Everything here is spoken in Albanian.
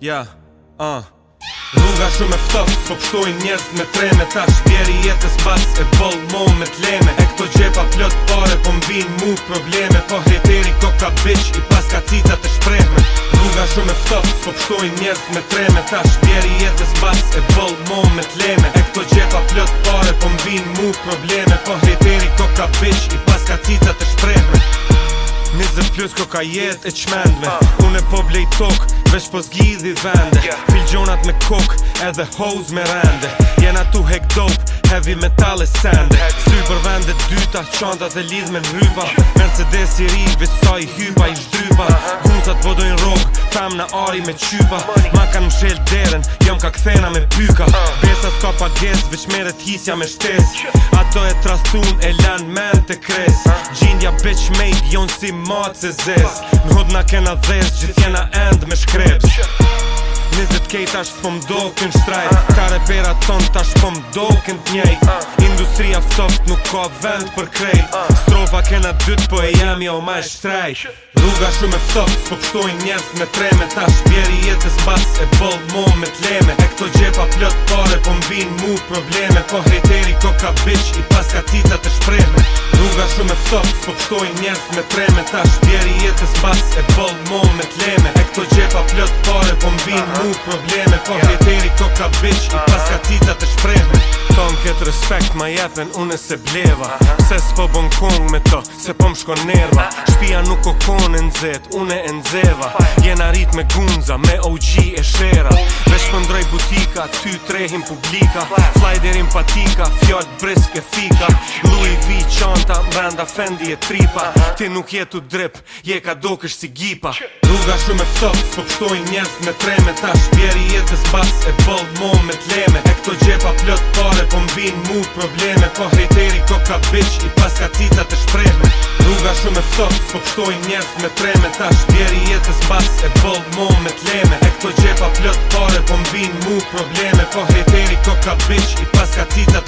Ja, uh. Rruga që me ftof, s'po pështoj njërës me treme Ta shpjeri jetës bas e bol mo me t'leme E këto gjepa plët pare, po mbin mu probleme Po hreteri ko ka bish i pas ka të shprejme Rruga shumë me ftof, s'po pështoj njërës me treme Ta shpjeri jetës bas e bol mo me t'leme E këto gjepa plët pare, po mbin mu probleme Po hreteri ko ka bish i pas ka cita të shprejme Nizë plus ko ka jet e qmendme Unë e po blej tokë Vesh po zgjidhi vende Filgjonat me kok edhe hoz me rende Jena tu hek dope heavy metal e sende Sy për vende dyta, qanta dhe lidh me n'hypa Mercedes i ri, vissa i hypa i shdrypa Guzat bodojnë rock, fam në ari me qypa Ma kanë mshel deren, jam ka kthena me pyka Besa s'ka pa gjes, veç meret hisja me shtes Ato e trastun e lan men të kres Gjindja bitch made, jon si matë se zes Në na kena dhes, gjithjena end me shkreps Nizet kejt tash s'pom dokin shtrajt Kare pera ton t'ash s'pom dokin t'njejt Industria ftoft nuk ka vend për krejt Strofa kena dyt po e jam jo ma e shtrajt Rruga shumë e ftoft s'po pështoj njerës me treme Tash bjeri jetës bas e bold mo me t'leme E këto gjepa plot pare po mbin mu probleme Po hejteri ko ka bitch i pas ka cita të shpreme Rruga shumë e fësot, s'po pështoj njerës me preme Ta shpjeri jetës pas e bold mall me t'leme E këto gjepa plët pare, po mbin mu probleme Po yeah. vjeteri, ka bitch, i pas ka cita të shprehme Ton këtë respekt ma jetën une se bleva Se s'po bon kong me to, se po m'shko nerva Shpia nuk o kon e nëzet, une e nëzeva Jena rrit me gunza, me OG e shera Vesh pëndroj butika, ty trehim publika Flajderim patika, fjallë brisk e fika qanta Mbranda fendi e tripa Ti nuk jetu drip, je ka dokesh si gipa Rruga shumë e fëtës, po pështoj njerës me treme Ta shpjeri jetës bas e bëllë mom me t'leme E këto gjepa plët pare, po mbin mu probleme Po hejteri ko ka bish i pas ka cita të shpreme Rruga shumë e fëtës, po pështoj njerës me treme Ta shpjeri jetës bas e bëllë mom me t'leme E këto gjepa plët pare, po mbin mu probleme Po hejteri ko ka bish i pas ka cita të